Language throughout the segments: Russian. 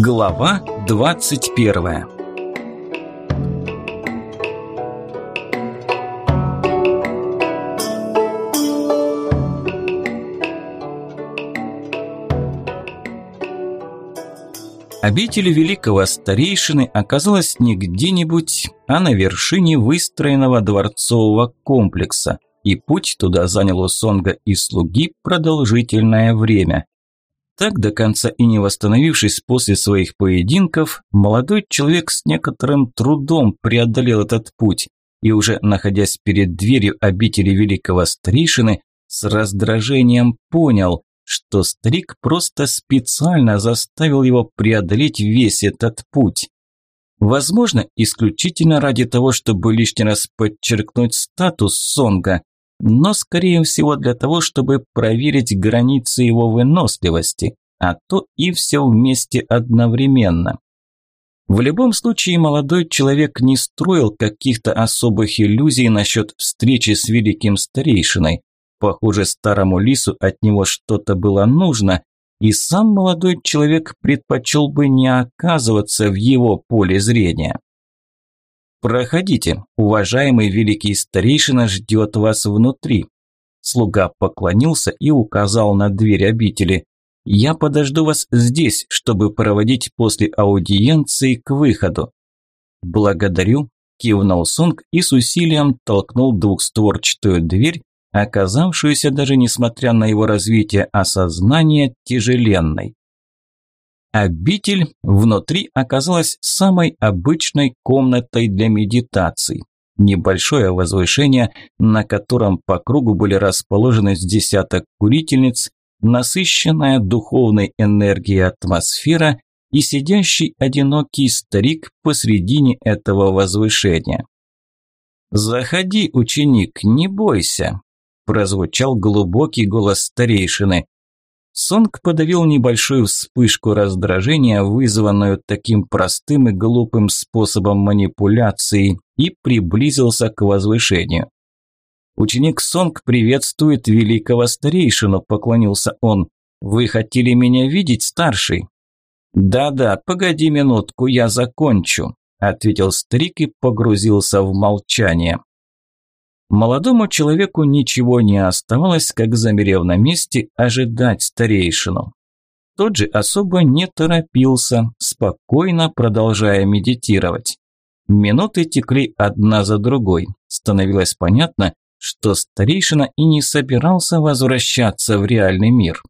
Глава 21 Обитель великого старейшины оказалась не где-нибудь, а на вершине выстроенного дворцового комплекса, и путь туда занял у Сонга и слуги продолжительное время. Так, до конца и не восстановившись после своих поединков, молодой человек с некоторым трудом преодолел этот путь и уже находясь перед дверью обители великого старейшины, с раздражением понял, что старик просто специально заставил его преодолеть весь этот путь. Возможно, исключительно ради того, чтобы лишний раз подчеркнуть статус Сонга, но скорее всего для того, чтобы проверить границы его выносливости, а то и все вместе одновременно. В любом случае молодой человек не строил каких-то особых иллюзий насчет встречи с великим старейшиной. Похоже, старому лису от него что-то было нужно, и сам молодой человек предпочел бы не оказываться в его поле зрения. «Проходите, уважаемый великий старейшина ждет вас внутри». Слуга поклонился и указал на дверь обители. «Я подожду вас здесь, чтобы проводить после аудиенции к выходу». «Благодарю», – кивнул Сунг и с усилием толкнул двухстворчатую дверь, оказавшуюся даже несмотря на его развитие осознания тяжеленной. Обитель внутри оказалась самой обычной комнатой для медитаций. Небольшое возвышение, на котором по кругу были расположены с десяток курительниц, насыщенная духовной энергией атмосфера и сидящий одинокий старик посредине этого возвышения. «Заходи, ученик, не бойся», – прозвучал глубокий голос старейшины. Сонг подавил небольшую вспышку раздражения, вызванную таким простым и глупым способом манипуляции, и приблизился к возвышению. «Ученик Сонг приветствует великого старейшину», – поклонился он. «Вы хотели меня видеть, старший?» «Да-да, погоди минутку, я закончу», – ответил старик и погрузился в молчание. Молодому человеку ничего не оставалось, как замерев на месте, ожидать старейшину. Тот же особо не торопился, спокойно продолжая медитировать. Минуты текли одна за другой. Становилось понятно, что старейшина и не собирался возвращаться в реальный мир.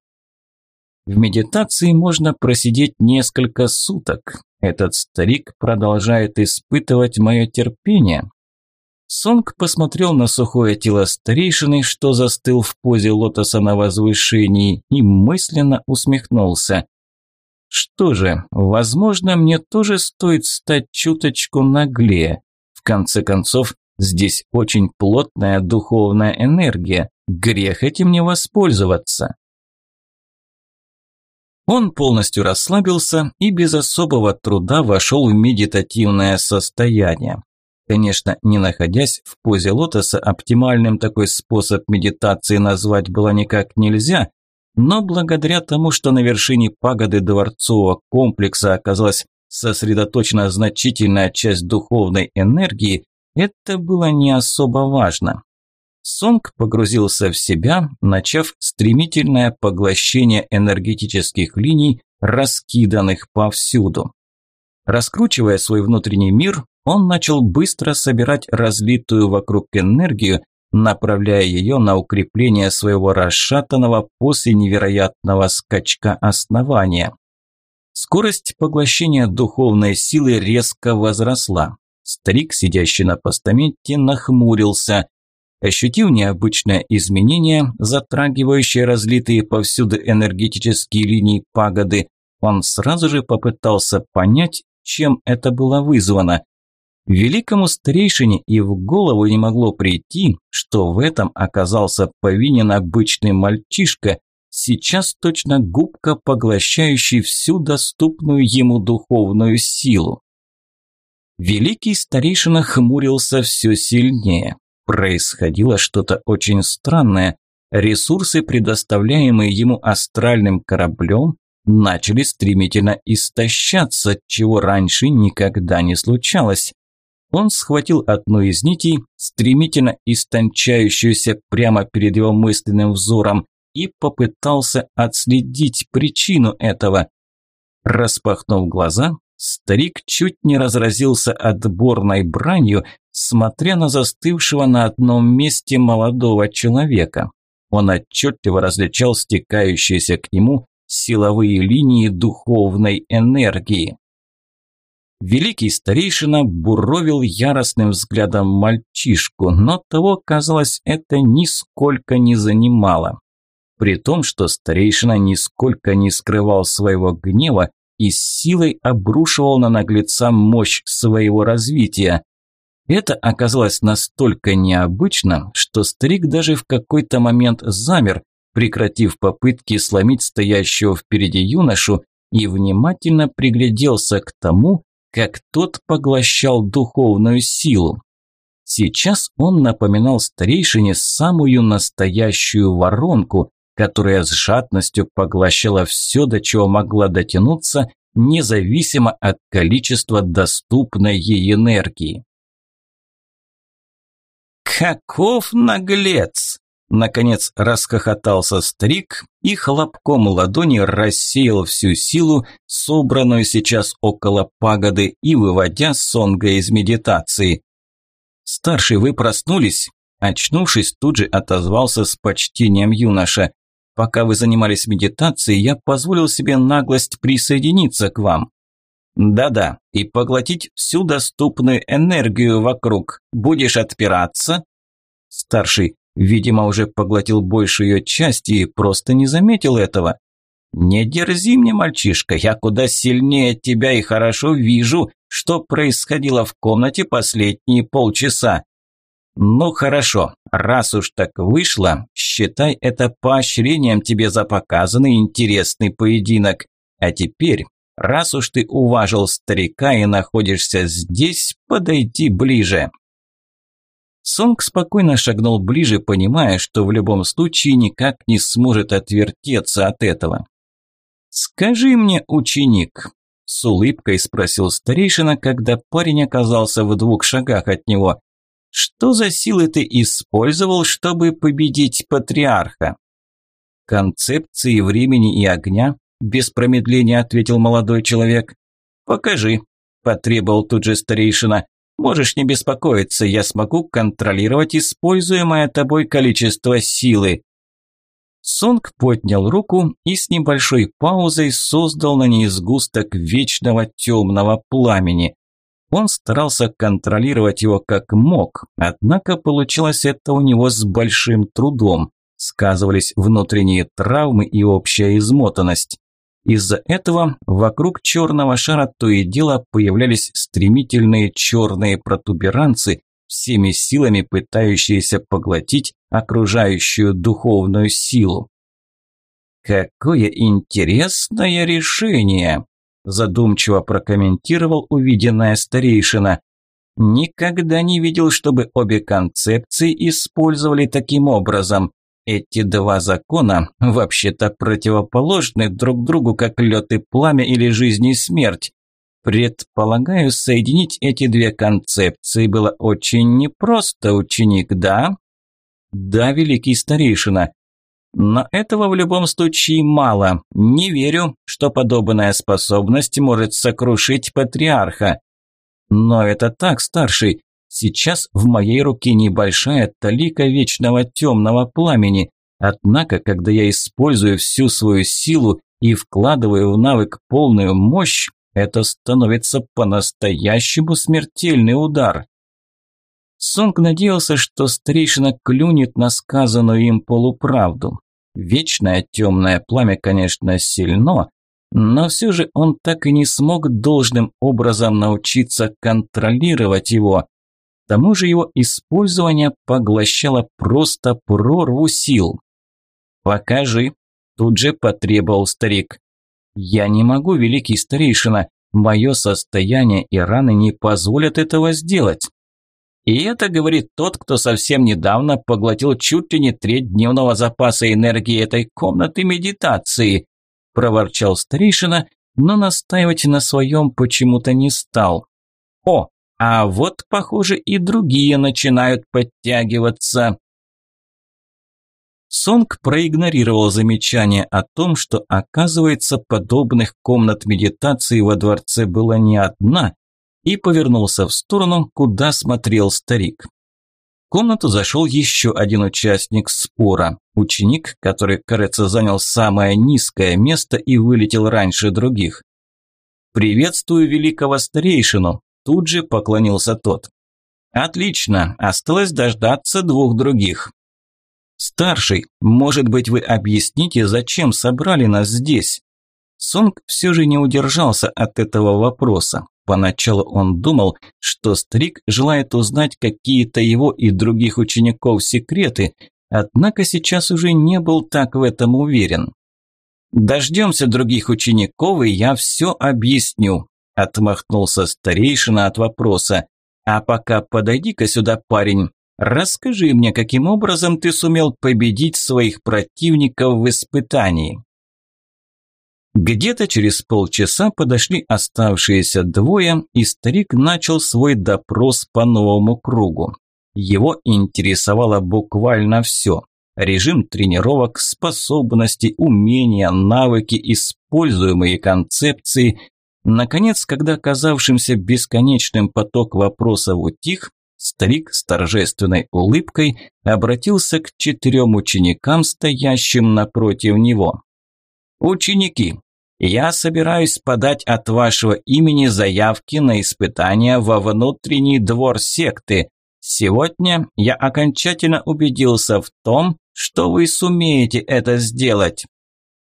В медитации можно просидеть несколько суток. Этот старик продолжает испытывать мое терпение, Сонг посмотрел на сухое тело старейшины, что застыл в позе лотоса на возвышении, и мысленно усмехнулся. Что же, возможно, мне тоже стоит стать чуточку наглее. В конце концов, здесь очень плотная духовная энергия. Грех этим не воспользоваться. Он полностью расслабился и без особого труда вошел в медитативное состояние. Конечно, не находясь в позе лотоса, оптимальным такой способ медитации назвать было никак нельзя, но благодаря тому, что на вершине пагоды дворцового комплекса оказалась сосредоточена значительная часть духовной энергии, это было не особо важно. Сонг погрузился в себя, начав стремительное поглощение энергетических линий, раскиданных повсюду. Раскручивая свой внутренний мир, он начал быстро собирать разлитую вокруг энергию, направляя ее на укрепление своего расшатанного после невероятного скачка основания. Скорость поглощения духовной силы резко возросла. Старик, сидящий на постаменте, нахмурился. Ощутив необычное изменение, затрагивающее разлитые повсюду энергетические линии пагоды, он сразу же попытался понять, чем это было вызвано. Великому старейшине и в голову не могло прийти, что в этом оказался повинен обычный мальчишка, сейчас точно губка, поглощающий всю доступную ему духовную силу. Великий старейшина хмурился все сильнее. Происходило что-то очень странное. Ресурсы, предоставляемые ему астральным кораблем, начали стремительно истощаться, чего раньше никогда не случалось. Он схватил одну из нитей, стремительно истончающуюся прямо перед его мысленным взором, и попытался отследить причину этого. Распахнув глаза, старик чуть не разразился отборной бранью, смотря на застывшего на одном месте молодого человека. Он отчетливо различал стекающиеся к нему силовые линии духовной энергии. Великий старейшина буровил яростным взглядом мальчишку, но того, казалось, это нисколько не занимало. При том, что старейшина нисколько не скрывал своего гнева и с силой обрушивал на наглеца мощь своего развития. Это оказалось настолько необычно, что старик даже в какой-то момент замер, прекратив попытки сломить стоящего впереди юношу и внимательно пригляделся к тому, как тот поглощал духовную силу. Сейчас он напоминал старейшине самую настоящую воронку, которая с жадностью поглощала все, до чего могла дотянуться, независимо от количества доступной ей энергии. «Каков наглец!» Наконец расхохотался старик и хлопком ладони рассеял всю силу, собранную сейчас около пагоды, и выводя Сонга из медитации. «Старший, вы проснулись?» Очнувшись, тут же отозвался с почтением юноша. «Пока вы занимались медитацией, я позволил себе наглость присоединиться к вам». «Да-да, и поглотить всю доступную энергию вокруг. Будешь отпираться?» «Старший, Видимо, уже поглотил большую ее часть и просто не заметил этого. «Не дерзи мне, мальчишка, я куда сильнее тебя и хорошо вижу, что происходило в комнате последние полчаса». «Ну хорошо, раз уж так вышло, считай это поощрением тебе за показанный интересный поединок. А теперь, раз уж ты уважил старика и находишься здесь, подойди ближе». Сонг спокойно шагнул ближе, понимая, что в любом случае никак не сможет отвертеться от этого. «Скажи мне, ученик», – с улыбкой спросил старейшина, когда парень оказался в двух шагах от него, – «что за силы ты использовал, чтобы победить патриарха?» «Концепции времени и огня», – без промедления ответил молодой человек. «Покажи», – потребовал тут же старейшина. Можешь не беспокоиться, я смогу контролировать используемое тобой количество силы. Сонг поднял руку и с небольшой паузой создал на ней сгусток вечного темного пламени. Он старался контролировать его как мог, однако получилось это у него с большим трудом. Сказывались внутренние травмы и общая измотанность. Из-за этого вокруг черного шара то и дело появлялись стремительные черные протуберанцы, всеми силами пытающиеся поглотить окружающую духовную силу. «Какое интересное решение!» – задумчиво прокомментировал увиденная старейшина. «Никогда не видел, чтобы обе концепции использовали таким образом. Эти два закона вообще-то противоположны друг другу, как лед и пламя или жизнь и смерть. Предполагаю, соединить эти две концепции было очень непросто, ученик, да? Да, великий старейшина. Но этого в любом случае мало. Не верю, что подобная способность может сокрушить патриарха. Но это так, старший. Сейчас в моей руке небольшая талика вечного темного пламени. Однако, когда я использую всю свою силу и вкладываю в навык полную мощь, это становится по-настоящему смертельный удар. Сонг надеялся, что старейшина клюнет на сказанную им полуправду. Вечное темное пламя, конечно, сильно, но все же он так и не смог должным образом научиться контролировать его, к тому же его использование поглощало просто прорву сил. «Покажи», – тут же потребовал старик. «Я не могу, великий старейшина, мое состояние и раны не позволят этого сделать». И это говорит тот, кто совсем недавно поглотил чуть ли не треть дневного запаса энергии этой комнаты медитации. проворчал старейшина, но настаивать на своем почему-то не стал. О, а вот, похоже, и другие начинают подтягиваться. Сонг проигнорировал замечание о том, что, оказывается, подобных комнат медитации во дворце было не одна, и повернулся в сторону, куда смотрел старик. В комнату зашел еще один участник спора, ученик, который, кажется, занял самое низкое место и вылетел раньше других. «Приветствую великого старейшину», – тут же поклонился тот. «Отлично, осталось дождаться двух других». «Старший, может быть, вы объясните, зачем собрали нас здесь?» Сонг все же не удержался от этого вопроса. Поначалу он думал, что старик желает узнать какие-то его и других учеников секреты, однако сейчас уже не был так в этом уверен. «Дождемся других учеников, и я все объясню», – отмахнулся старейшина от вопроса. «А пока подойди-ка сюда, парень, Расскажи мне, каким образом ты сумел победить своих противников в испытании. Где-то через полчаса подошли оставшиеся двое, и старик начал свой допрос по новому кругу. Его интересовало буквально все. Режим тренировок, способности, умения, навыки, используемые концепции. Наконец, когда казавшимся бесконечным поток вопросов утих, Старик с торжественной улыбкой обратился к четырем ученикам, стоящим напротив него. «Ученики, я собираюсь подать от вашего имени заявки на испытания во внутренний двор секты. Сегодня я окончательно убедился в том, что вы сумеете это сделать.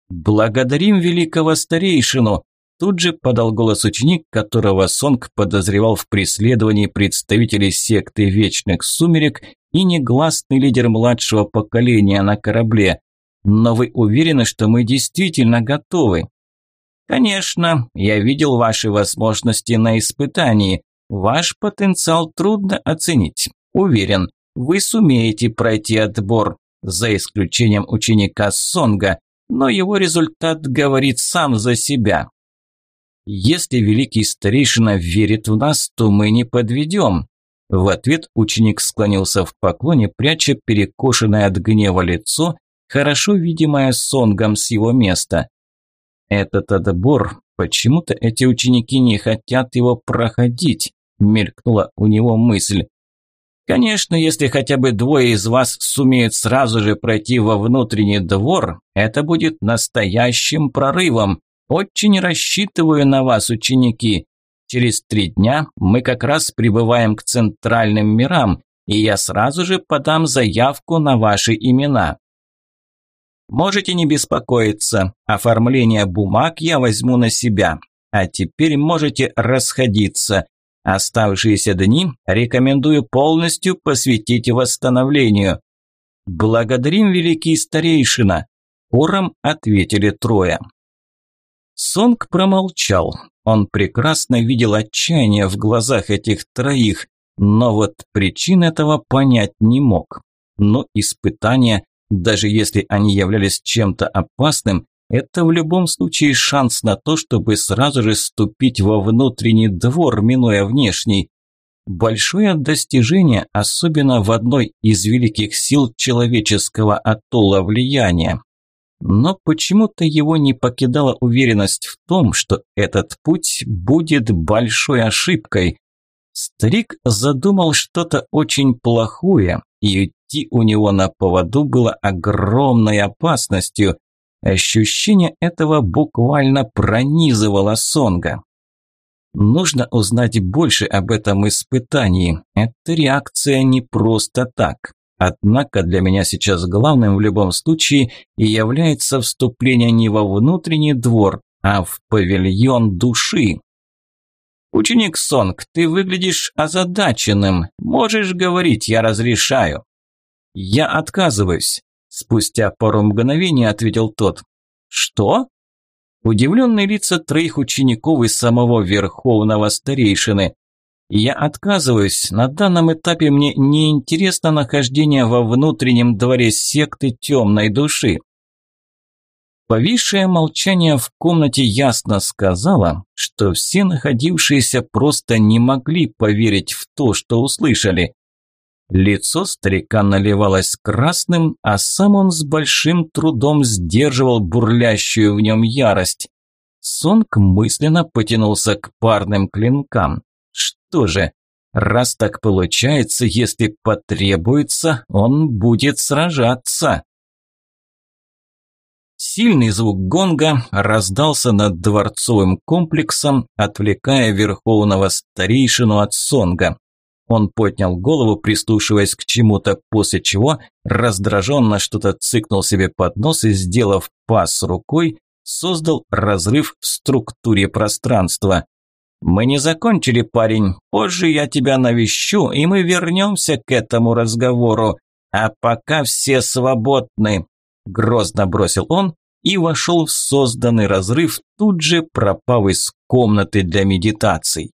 Благодарим великого старейшину, Тут же подал голос ученик, которого Сонг подозревал в преследовании представителей секты Вечных Сумерек и негласный лидер младшего поколения на корабле. Но вы уверены, что мы действительно готовы? Конечно, я видел ваши возможности на испытании. Ваш потенциал трудно оценить. Уверен, вы сумеете пройти отбор, за исключением ученика Сонга, но его результат говорит сам за себя. Если великий старейшина верит в нас, то мы не подведем. В ответ ученик склонился в поклоне, пряча перекошенное от гнева лицо, хорошо видимое сонгом с его места. Этот отбор, почему-то эти ученики не хотят его проходить, мелькнула у него мысль. Конечно, если хотя бы двое из вас сумеют сразу же пройти во внутренний двор, это будет настоящим прорывом. Очень рассчитываю на вас, ученики. Через три дня мы как раз прибываем к центральным мирам, и я сразу же подам заявку на ваши имена. Можете не беспокоиться, оформление бумаг я возьму на себя. А теперь можете расходиться. Оставшиеся дни рекомендую полностью посвятить восстановлению. Благодарим, великий старейшина. Хором ответили трое. Сонг промолчал. Он прекрасно видел отчаяние в глазах этих троих, но вот причин этого понять не мог. Но испытания, даже если они являлись чем-то опасным, это в любом случае шанс на то, чтобы сразу же ступить во внутренний двор, минуя внешний. Большое достижение, особенно в одной из великих сил человеческого атолла влияния. Но почему-то его не покидала уверенность в том, что этот путь будет большой ошибкой. Старик задумал что-то очень плохое, и идти у него на поводу было огромной опасностью. Ощущение этого буквально пронизывало Сонга. Нужно узнать больше об этом испытании. Эта реакция не просто так. Однако для меня сейчас главным в любом случае и является вступление не во внутренний двор, а в павильон души. «Ученик Сонг, ты выглядишь озадаченным. Можешь говорить, я разрешаю». «Я отказываюсь», – спустя пару мгновений ответил тот. «Что?» Удивленные лица троих учеников и самого верховного старейшины. Я отказываюсь. На данном этапе мне не интересно нахождение во внутреннем дворе секты темной души. Повисшее молчание в комнате ясно сказала, что все находившиеся просто не могли поверить в то, что услышали. Лицо старика наливалось красным, а сам он с большим трудом сдерживал бурлящую в нем ярость. Сонг мысленно потянулся к парным клинкам. Что же, раз так получается, если потребуется, он будет сражаться. Сильный звук гонга раздался над дворцовым комплексом, отвлекая верховного старейшину от сонга. Он поднял голову, прислушиваясь к чему-то, после чего раздраженно что-то цыкнул себе под нос и, сделав пас рукой, создал разрыв в структуре пространства. «Мы не закончили, парень. Позже я тебя навещу, и мы вернемся к этому разговору. А пока все свободны», – грозно бросил он и вошел в созданный разрыв, тут же пропав из комнаты для медитаций.